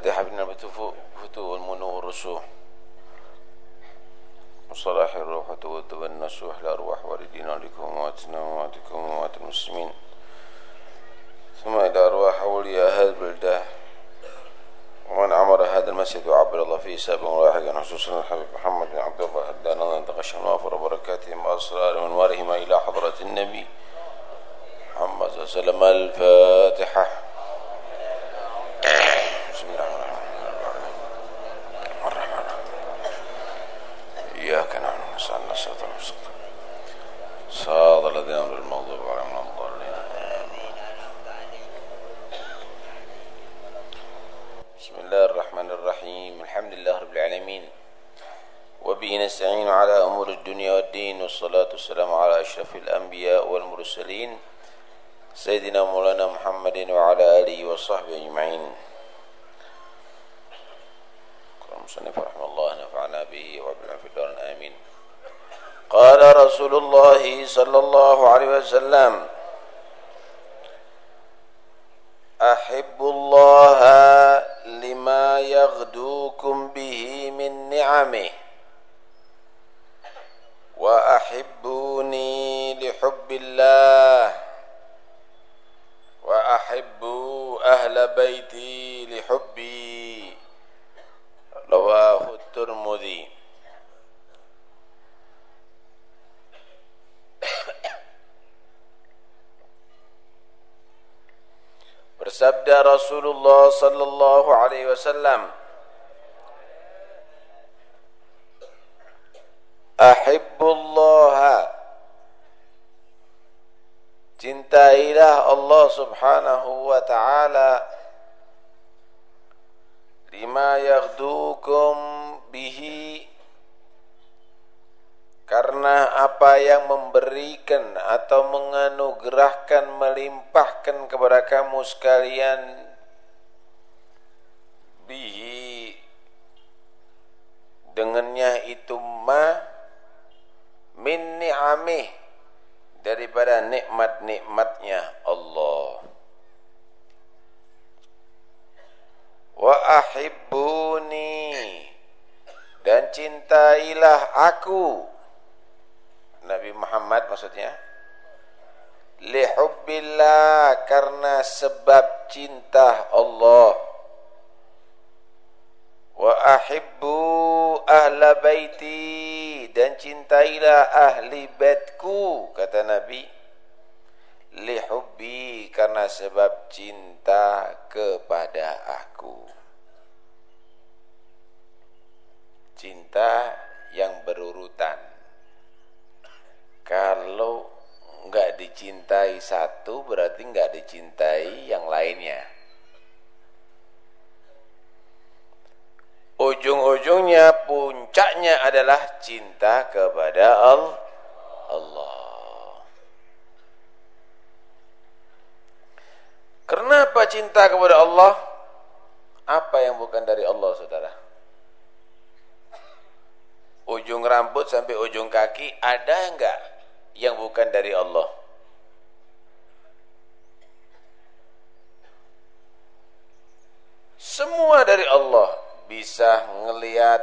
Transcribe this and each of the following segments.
الفاتحة بنا فتوء المنور الرسوح وصلاح الروح وتود والنسوح الأرواح والدين عليكم ومواتنا ومواتكم وموات المسلمين. ثم إلى أرواح أولياء هذا البلدان ومن عمر هذا المسجد وعبر الله فيه سابقا ولاحقا خصوصا الحبيب محمد بن عبد الله هدانا أن تغشى وافر بركاتهم وأسرار منوارهم إلى حضرة النبي محمد صلى الله عليه وسلم. الفاتحة. الحمد لله رب العالمين. وبه نستعين على أمور الدنيا والدين والصلاة والسلام على أشرف الأنبياء والمرسلين سيدنا مولانا محمد وعلى آله وصحبه أجمعين. قال المصنف رحمه الله نفعنا به وبلع في الدار آمين. قال رسول الله صلى الله عليه وسلم أحب الله لما يغدوكم به من نعمه وأحبوني لحب الله وأحبوا أهل بيتي لحبي رواه الترمذي. Bersabda Rasulullah sallallahu alaihi wasallam Ahibbullah Cintailah Allah subhanahu wa ta'ala Lima yaghdukum bihi Karena apa yang memberikan atau menganugerahkan melimpahkan kepada kamu sekalian bihi dengannya itu ma min ni'amih daripada nikmat-nikmatnya Allah. Wa ahibbuni dan cintailah aku Nabi Muhammad maksudnya lihubbillah karena sebab cinta Allah. Wa ahibbu ahla baiti dan cintailah ahli baitku kata Nabi. Lihubbi karena sebab cinta kepada aku. Cinta yang berurutan kalau nggak dicintai satu berarti nggak dicintai yang lainnya. Ujung-ujungnya puncaknya adalah cinta kepada Allah. Kenapa cinta kepada Allah? Apa yang bukan dari Allah, saudara? Ujung rambut sampai ujung kaki ada enggak yang bukan dari Allah. Semua dari Allah bisa ngelihat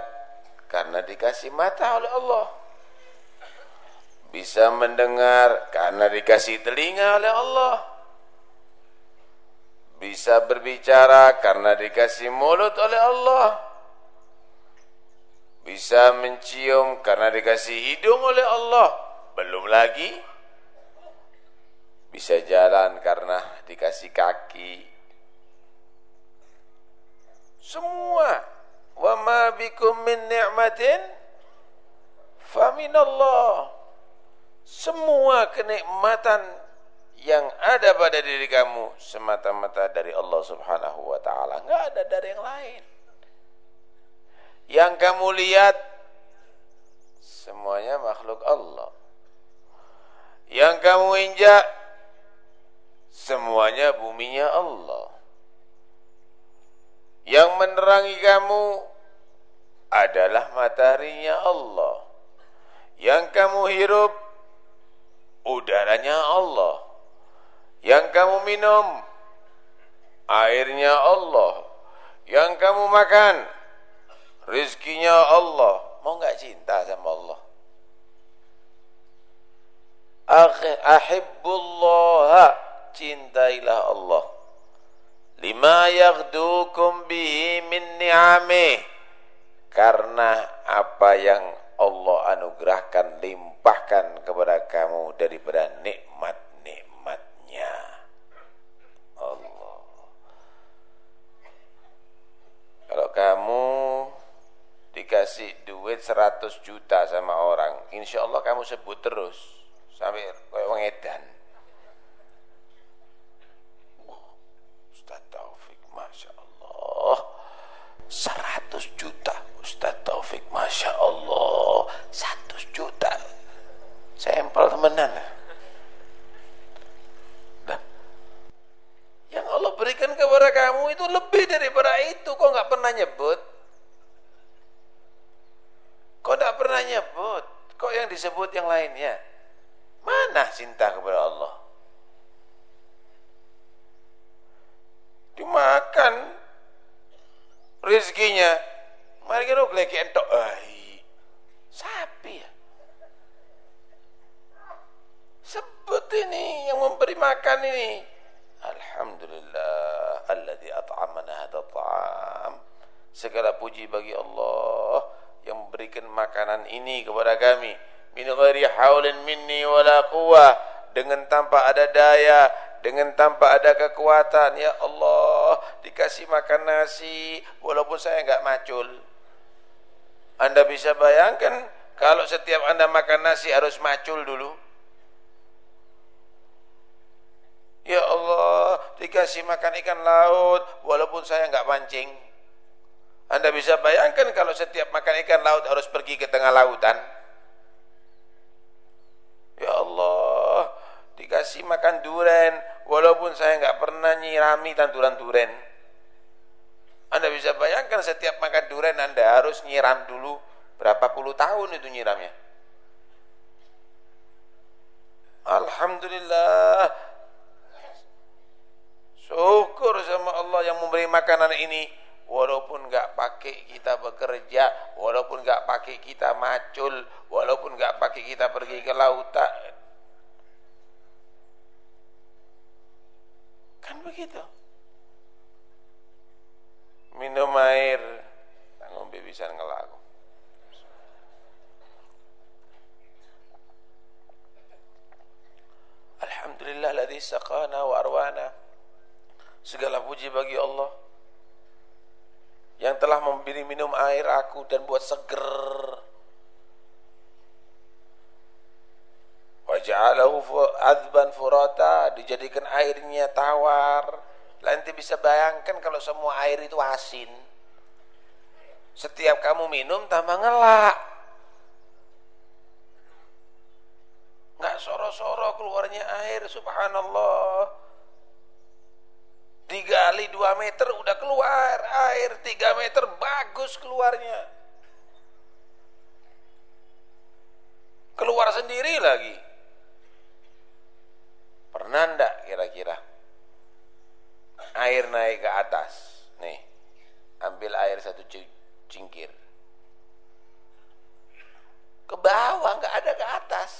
karena dikasih mata oleh Allah. Bisa mendengar karena dikasih telinga oleh Allah. Bisa berbicara karena dikasih mulut oleh Allah. Bisa mencium karena dikasih hidung oleh Allah belum lagi bisa jalan karena dikasih kaki. Semua wa ma bikum min ni'matin faminallah. Semua kenikmatan yang ada pada diri kamu semata-mata dari Allah Subhanahu wa taala, enggak ada dari yang lain. Yang kamu lihat semuanya makhluk Allah. Yang kamu injak semuanya buminya Allah. Yang menerangi kamu adalah mataharinya Allah. Yang kamu hirup udaranya Allah. Yang kamu minum airnya Allah. yang kamu makan rizkinya Allah mau cinta sama Allah ahibbullah cintailah Allah. Lima yaghdukum bihi min ni'amih karena apa yang Allah anugerahkan limpahkan kepada kamu daripada nikmat-nikmatnya. Allah. Kalau kamu dikasih duit 100 juta sama orang insya Allah kamu sebut terus sampai kayak wong edan. Ustaz Taufik Masya Allah. 100 juta Ustaz Taufik Masya Allah. 100 juta. Sampel temenan. Nah, yang Allah berikan kepada kamu itu lebih daripada itu. Kok nggak pernah nyebut? Kok tidak pernah nyebut? Kok yang disebut yang lainnya? Mana cinta kepada Allah? Dimakan rizkinya. Mari kita lagi entok. Ay, sapi ya. Sebut ini yang memberi makan ini. Alhamdulillah alladzi at'amana hadha ta'am. Segala puji bagi Allah yang memberikan makanan ini kepada kami. Min ghairi haulin minni wala quwwah dengan tanpa ada daya dengan tanpa ada kekuatan ya Allah dikasih makan nasi walaupun saya enggak macul. Anda bisa bayangkan kalau setiap Anda makan nasi harus macul dulu. Ya Allah dikasih makan ikan laut walaupun saya enggak mancing anda bisa bayangkan kalau setiap makan ikan laut harus pergi ke tengah lautan. Ya Allah, dikasih makan duren, walaupun saya nggak pernah nyirami tanduran duren. Anda bisa bayangkan setiap makan duren Anda harus nyiram dulu berapa puluh tahun itu nyiramnya. Alhamdulillah. Syukur sama Allah yang memberi makanan ini walaupun nggak pakai kita bekerja, walaupun nggak pakai kita macul, walaupun nggak pakai kita pergi ke lautan. Kan begitu. Minum air, ngombe bisa ngelaku. Alhamdulillah ladzi saqana wa arwana. Segala puji bagi Allah yang telah memberi minum air aku dan buat seger. Waja'alahu adban furata dijadikan airnya tawar. Nanti bisa bayangkan kalau semua air itu asin. Setiap kamu minum tambah ngelak. Nggak soro-soro keluarnya air subhanallah digali 2 meter udah keluar air. 3 meter bagus keluarnya. Keluar sendiri lagi. Pernah ndak kira-kira? Air naik ke atas. Nih ambil air satu cingkir. Ke bawah nggak ada ke atas.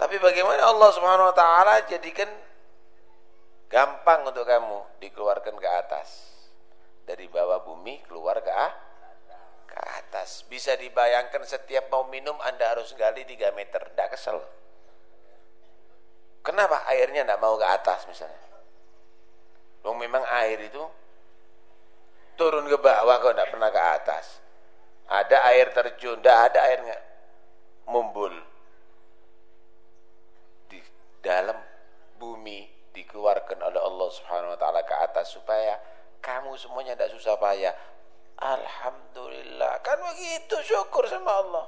Tapi bagaimana Allah Subhanahu wa taala jadikan Gampang untuk kamu dikeluarkan ke atas. Dari bawah bumi keluar ke ah, ke atas. Bisa dibayangkan setiap mau minum Anda harus gali 3 meter. Tidak kesel. Kenapa airnya tidak mau ke atas misalnya? Dong memang air itu turun ke bawah kok tidak pernah ke atas. Ada air terjun, tidak ada air mumbul di dalam bumi dikeluarkan oleh Allah Subhanahu wa taala ke atas supaya kamu semuanya tidak susah payah. Alhamdulillah. Kan begitu syukur sama Allah.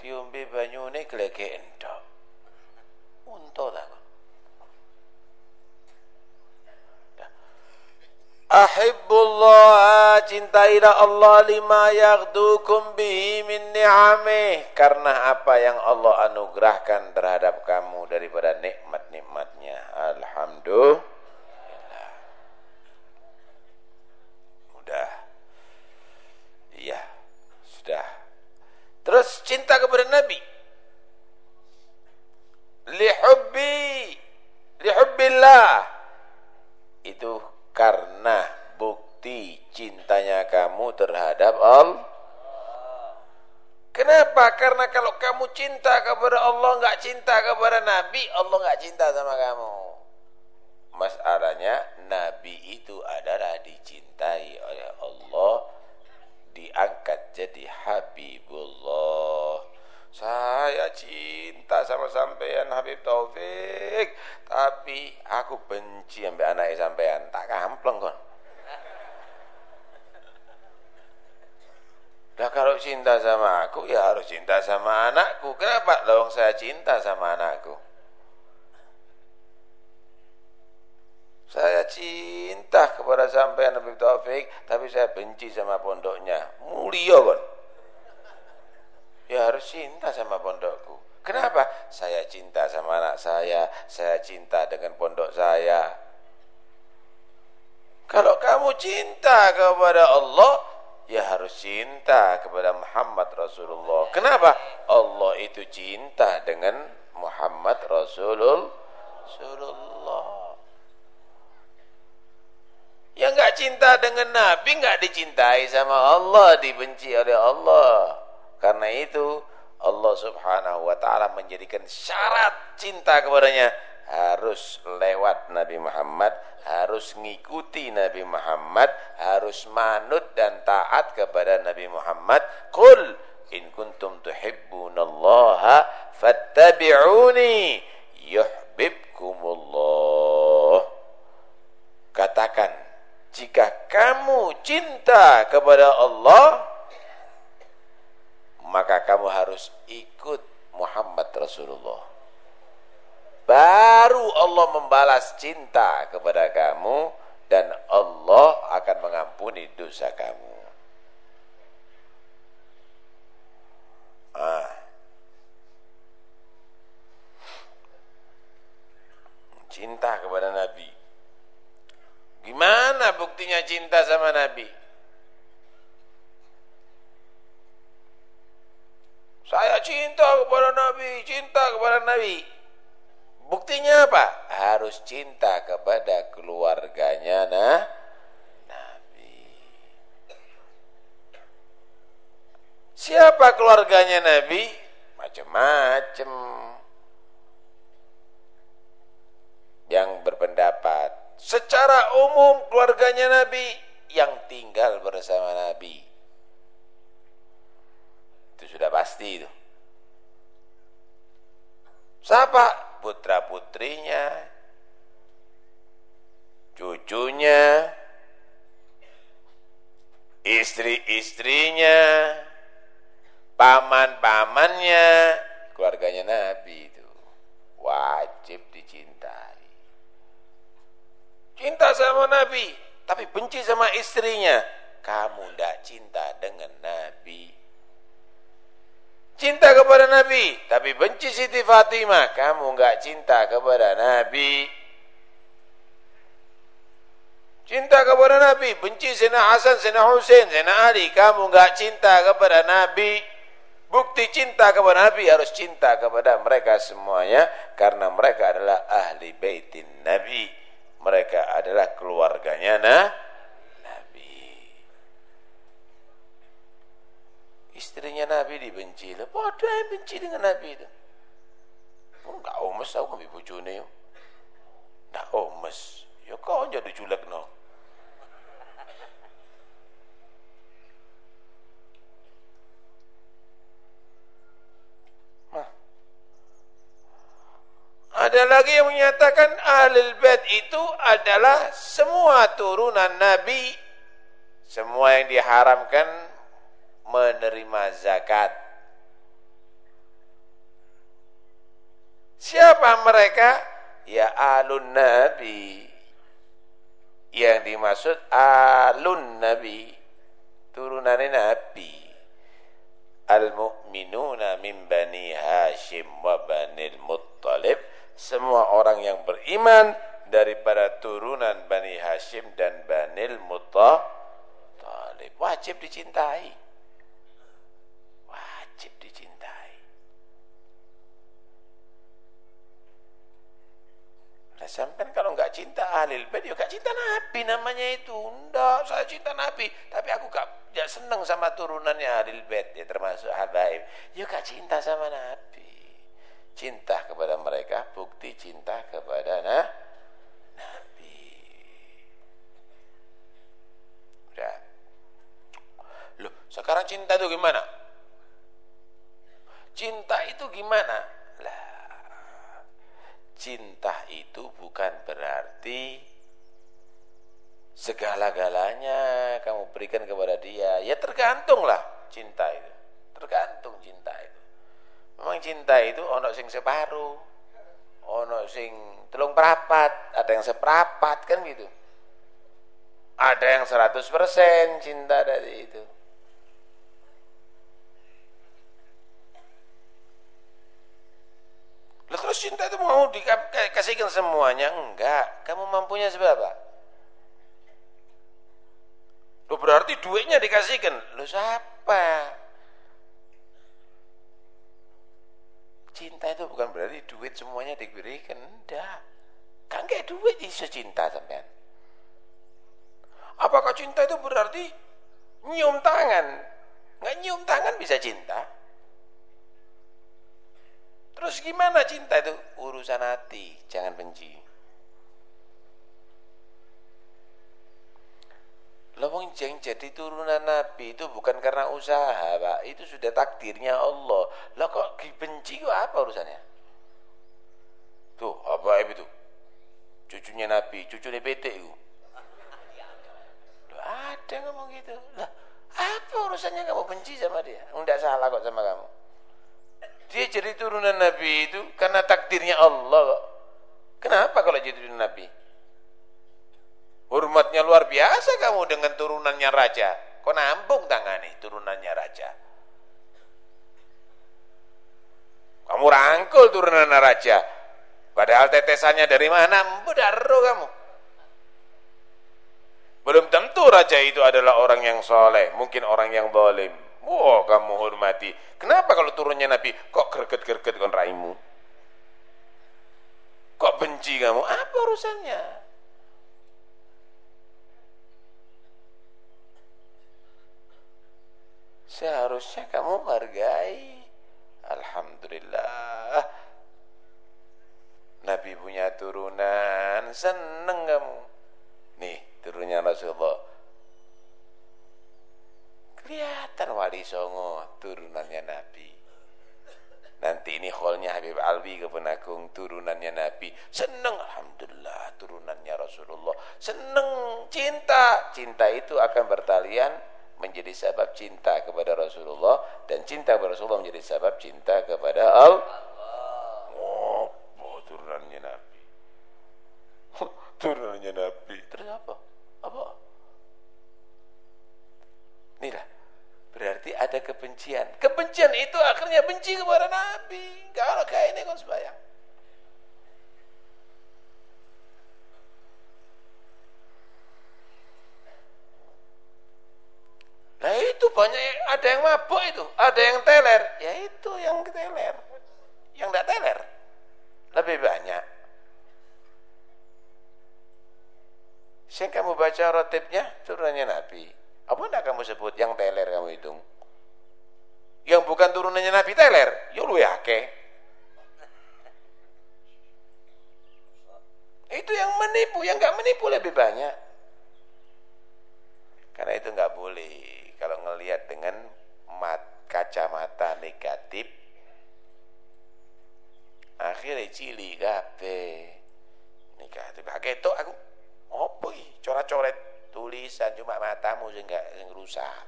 Diombe banyune glegeken tok. Unta ta Ahibbullah cintailah Allah lima yaghdukum bihi min ni'amih. Karena apa yang Allah anugerahkan terhadap kamu daripada nikmat-nikmatnya. Alhamdulillah. Mudah. Iya sudah. Terus cinta kepada nabi. Lihubbi. Lihubbillah. Itu karena bukti cintanya kamu terhadap Allah. Kenapa? Karena kalau kamu cinta kepada Allah, nggak cinta kepada Nabi, Allah nggak cinta sama kamu. Masalahnya Nabi itu adalah dicintai oleh Allah, diangkat jadi Habibullah. Saya cinta sama sampean Habib Taufik, tapi aku benci sampai anak sampean. Tak kampleng kon. Nah kalau cinta sama aku ya harus cinta sama anakku. Kenapa? Lawang saya cinta sama anakku. Saya cinta kepada sampean Habib Taufik, tapi saya benci sama pondoknya. Mulia kon. Ya harus cinta sama pondokku. Kenapa? Saya cinta sama anak saya, saya cinta dengan pondok saya. Kalau kamu cinta kepada Allah, ya harus cinta kepada Muhammad Rasulullah. Kenapa? Allah itu cinta dengan Muhammad Rasulullah. Yang nggak cinta dengan Nabi nggak dicintai sama Allah, dibenci oleh Allah. Karena itu Allah Subhanahu wa taala menjadikan syarat cinta kepadanya harus lewat Nabi Muhammad, harus ngikuti Nabi Muhammad, harus manut dan taat kepada Nabi Muhammad. Qul in kuntum tuhibbunallaha fattabi'uni yuhibbukumullah. Katakan, jika kamu cinta kepada Allah, maka kamu harus ikut Muhammad Rasulullah baru Allah membalas cinta kepada kamu dan Allah akan mengampuni dosa kamu. Ah. Cinta kepada Nabi. Gimana buktinya cinta sama Nabi? Saya cinta kepada Nabi, cinta kepada Nabi. Buktinya apa? Harus cinta kepada keluarganya nah, Nabi. Siapa keluarganya Nabi? Macam-macam. Yang berpendapat secara umum keluarganya Nabi yang tinggal bersama Nabi. Itu sudah pasti itu. Siapa? putra-putrinya, cucunya, istri-istrinya, paman-pamannya, keluarganya Nabi itu wajib dicintai. Cinta sama Nabi, tapi benci sama istrinya. Kamu tidak cinta dengan Nabi. Cinta kepada Nabi, tapi benci Siti Fatimah. Kamu enggak cinta kepada Nabi. Cinta kepada Nabi, benci Sina Hasan, Sina Hussein, Sina Ali. Kamu enggak cinta kepada Nabi. Bukti cinta kepada Nabi harus cinta kepada mereka semuanya. Karena mereka adalah ahli baitin Nabi. Mereka adalah keluarganya nah. Istrinya Nabi dibenci lah. Bodoh yang benci dengan Nabi itu. Enggak omes aku ngambil bojone yo. Enggak omes. Ya kau jadi julek no. Ada lagi yang menyatakan Ahlul Bait itu adalah semua turunan Nabi. Semua yang diharamkan menerima zakat. Siapa mereka? Ya alun nabi. Yang dimaksud alun nabi. Turunannya nabi. Al-mu'minuna min bani Hashim wa bani Muttalib. Semua orang yang beriman daripada turunan Bani Hashim dan Bani Muttalib. Wajib dicintai. wajib dicintai. Nah, sampai kalau nggak cinta ahlil bait ya gak cinta Nabi namanya itu. Enggak, saya cinta Nabi, tapi aku gak, gak seneng sama turunannya ahlil bait ya termasuk habaib. Ya gak cinta sama Nabi. Cinta kepada mereka bukti cinta kepada nah, Nabi. Udah. Loh, sekarang cinta itu gimana? Cinta itu gimana? cinta itu bukan berarti segala-galanya kamu berikan kepada dia. Ya tergantunglah cinta itu. Tergantung cinta itu. Memang cinta itu ono sing separuh, ono sing telung perapat, ada yang seperapat kan gitu. Ada yang 100% cinta dari itu. Lah terus cinta itu mau dikasihkan semuanya? Enggak. Kamu mampunya seberapa? Loh berarti duitnya dikasihkan. Loh siapa? Cinta itu bukan berarti duit semuanya diberikan. Enggak. Kan kayak duit bisa cinta sampean. Apakah cinta itu berarti nyium tangan? Enggak nyium tangan bisa cinta. Terus gimana cinta itu? Urusan hati, jangan benci. Lawang yang jadi turunan Nabi itu bukan karena usaha, Pak. Itu sudah takdirnya Allah. Lah kok dibenci kok apa urusannya? Tuh, apa itu? Cucunya Nabi, cucunya PT itu. Loh, ada ngomong gitu. Lah, apa urusannya kamu benci sama dia? Enggak salah kok sama kamu. Dia jadi turunan Nabi itu karena takdirnya Allah Kenapa kalau jadi turunan Nabi? Hormatnya luar biasa kamu dengan turunannya raja. Kau nampung tangani turunannya raja. Kamu rangkul turunan raja. Padahal tetesannya dari mana? Budaro kamu. Belum tentu raja itu adalah orang yang soleh. Mungkin orang yang zalim. Wah, kamu hormati. Kenapa kalau turunnya Nabi kok gerget-gerget kon raimu? Kok benci kamu? Apa urusannya? Seharusnya kamu hargai. Alhamdulillah. Nabi punya turunan, seneng kamu. Nih, turunnya Rasulullah Kelihatan wali songo turunannya Nabi. Nanti ini kholnya Habib Alwi kepenagung turunannya Nabi. Seneng Alhamdulillah turunannya Rasulullah. Seneng cinta. Cinta itu akan bertalian menjadi sebab cinta kepada Rasulullah. Dan cinta kepada Rasulullah menjadi sebab cinta kepada Allah. Oh, oh turunannya Nabi. turunannya Nabi. Terus apa? Apa? Inilah Berarti ada kebencian. Kebencian itu akhirnya benci kepada Nabi. Kalau kayak ini kan sembahyang. Nah itu banyak ada yang mabuk itu, ada yang teler. Ya itu yang teler. Yang tidak teler lebih banyak. Sing kamu baca rotipnya turunannya Nabi. Apa enggak kamu sebut yang teler kamu hitung? Yang bukan turunannya Nabi teler, ya lu yake. Itu yang menipu, yang enggak menipu lebih banyak. Karena itu enggak boleh kalau ngelihat dengan mat, kacamata negatif akhirnya cili gape negatif itu aku opo coret-coret tulisan cuma matamu sing enggak sing rusak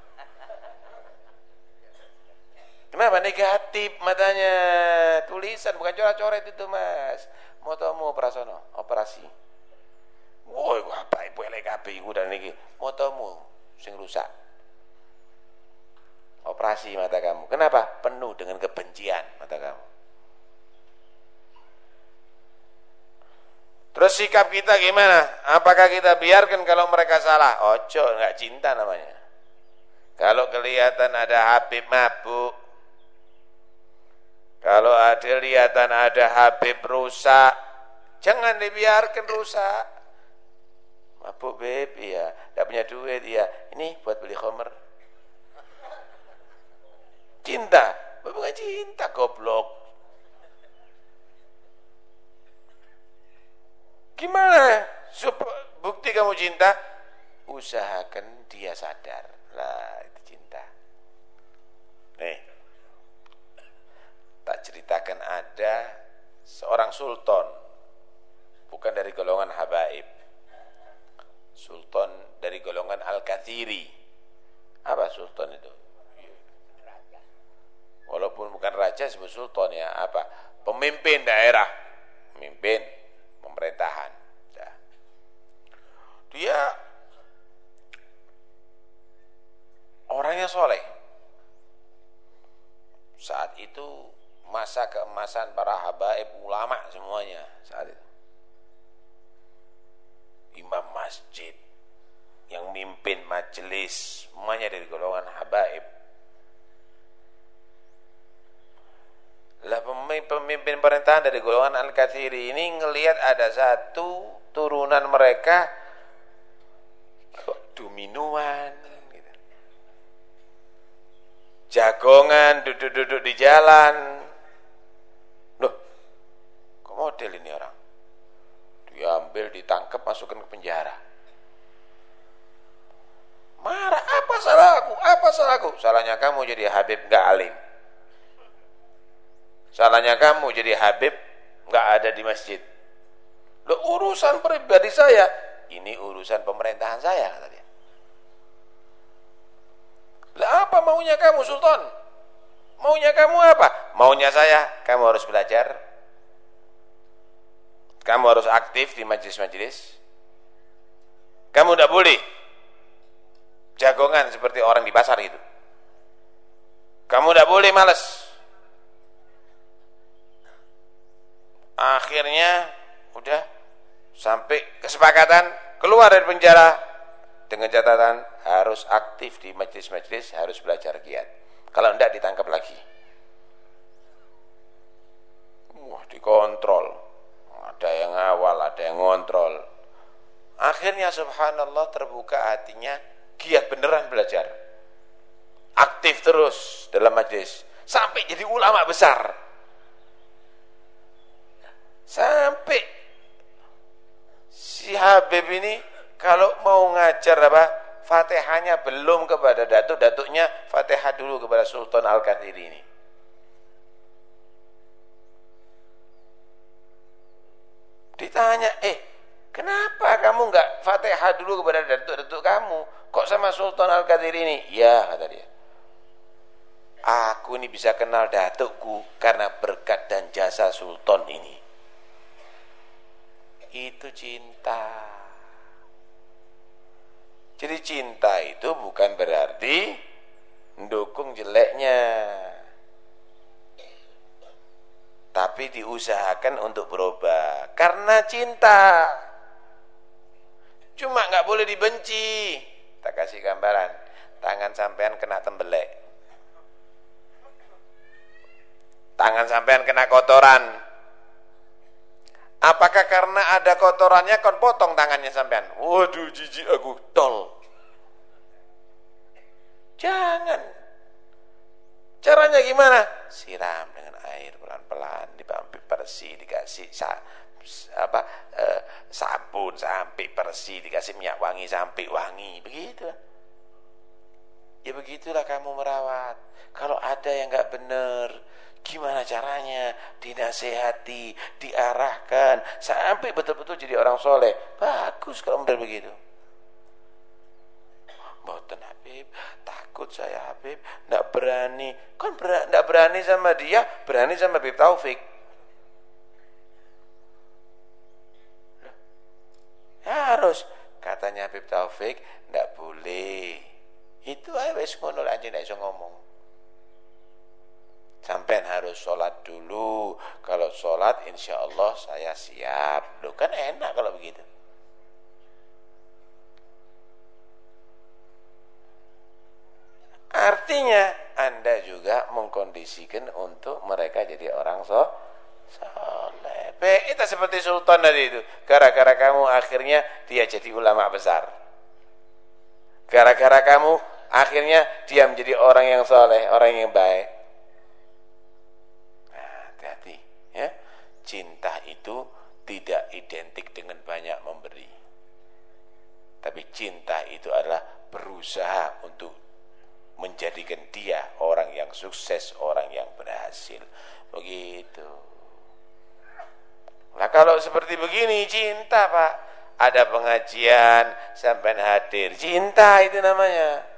kenapa? Negatif matanya. Tulisan bukan coret-coret itu mas. Motomu prasono operasi. Woi apa ibu LKP ibu dan ini motomu sing rusak. Operasi mata kamu. Kenapa? Penuh dengan kebencian mata kamu Terus sikap kita gimana? Apakah kita biarkan kalau mereka salah? Ojo, nggak cinta namanya. Kalau kelihatan ada Habib mabuk, kalau ada kelihatan ada Habib rusak, Jangan dibiarkan rusak. Mabuk beb, iya. Tidak punya duit, iya. Ini buat beli khomer. Cinta. Bukan cinta, goblok. Gimana? Kamu cinta? Usahakan dia sadar. Lah, itu cinta. Nih. Tak ceritakan ada seorang sultan bukan dari golongan habaib sultan dari golongan al-kathiri apa sultan itu walaupun bukan raja sebut sultan ya apa pemimpin daerah pemimpin pemerintahan dia orangnya soleh saat itu masa keemasan para habaib ulama semuanya saat itu. Imam masjid yang mimpin majelis semuanya dari golongan habaib. Lah pemimpin pemerintahan dari golongan Al-Kathiri ini ngelihat ada satu turunan mereka dominuan gitu. jagongan duduk-duduk di jalan model ini orang. Diambil, ditangkap, masukkan ke penjara. Marah, apa salahku? Apa salahku? Salahnya kamu jadi Habib nggak alim. Salahnya kamu jadi Habib nggak ada di masjid. Lo urusan pribadi saya, ini urusan pemerintahan saya. Lah apa maunya kamu Sultan? Maunya kamu apa? Maunya saya, kamu harus belajar kamu harus aktif di majelis-majelis. Kamu tidak boleh jagongan seperti orang di pasar itu. Kamu tidak boleh males. Akhirnya udah sampai kesepakatan keluar dari penjara dengan catatan harus aktif di majelis-majelis, harus belajar kiat. Kalau tidak ditangkap lagi. Wah, dikontrol ada yang awal, ada yang ngontrol. Akhirnya subhanallah terbuka hatinya, giat beneran belajar. Aktif terus dalam majlis. Sampai jadi ulama besar. Sampai si Habib ini kalau mau ngajar apa Fatihahnya belum kepada datuk, datuknya Fatihah dulu kepada Sultan Al-Kathiri ini. Ditanya, eh kenapa kamu nggak fatihah dulu kepada datuk-datuk kamu? Kok sama Sultan Al-Qadir ini? Ya, kata dia. Aku ini bisa kenal datukku karena berkat dan jasa Sultan ini. Itu cinta. Jadi cinta itu bukan berarti mendukung jeleknya. Tapi diusahakan untuk berubah. Karena cinta. Cuma nggak boleh dibenci. Tak kasih gambaran. Tangan sampean kena tembelek. Tangan sampean kena kotoran apakah karena ada kotorannya kon potong tangannya sampean? Waduh jijik aku tol. Jangan. Caranya gimana? Siram dengan air pelan-pelan dibampi bersih dikasih sa, apa eh, sabun sampai bersih dikasih minyak wangi sampai wangi. Begitu. Ya begitulah kamu merawat. Kalau ada yang nggak benar gimana caranya dinasehati diarahkan sampai betul-betul jadi orang soleh bagus kalau benar begitu Mboten Habib, takut saya Habib, ndak berani. Kan ndak berani sama dia, berani sama Habib Taufik. Ya harus katanya Habib Taufik ndak boleh. Itu aja wis ngono aja ndak iso ngomong. Sampai harus sholat dulu. Kalau sholat insya Allah saya siap. Loh kan enak kalau begitu. Artinya Anda juga mengkondisikan untuk mereka jadi orang so soleh. itu seperti sultan tadi itu. Gara-gara kamu akhirnya dia jadi ulama besar. Gara-gara kamu akhirnya dia menjadi orang yang soleh, orang yang baik. Nah, hati-hati ya. Cinta itu tidak identik dengan banyak memberi. Tapi cinta itu adalah berusaha untuk menjadikan dia orang yang sukses, orang yang berhasil. Begitu. Nah kalau seperti begini cinta pak, ada pengajian sampai hadir, cinta itu namanya.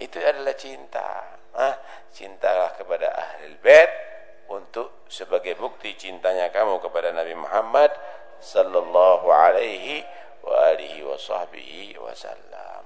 Itu adalah cinta. Ah, cintalah kepada ahli bait untuk sebagai bukti cintanya kamu kepada Nabi Muhammad sallallahu alaihi wa alihi wasallam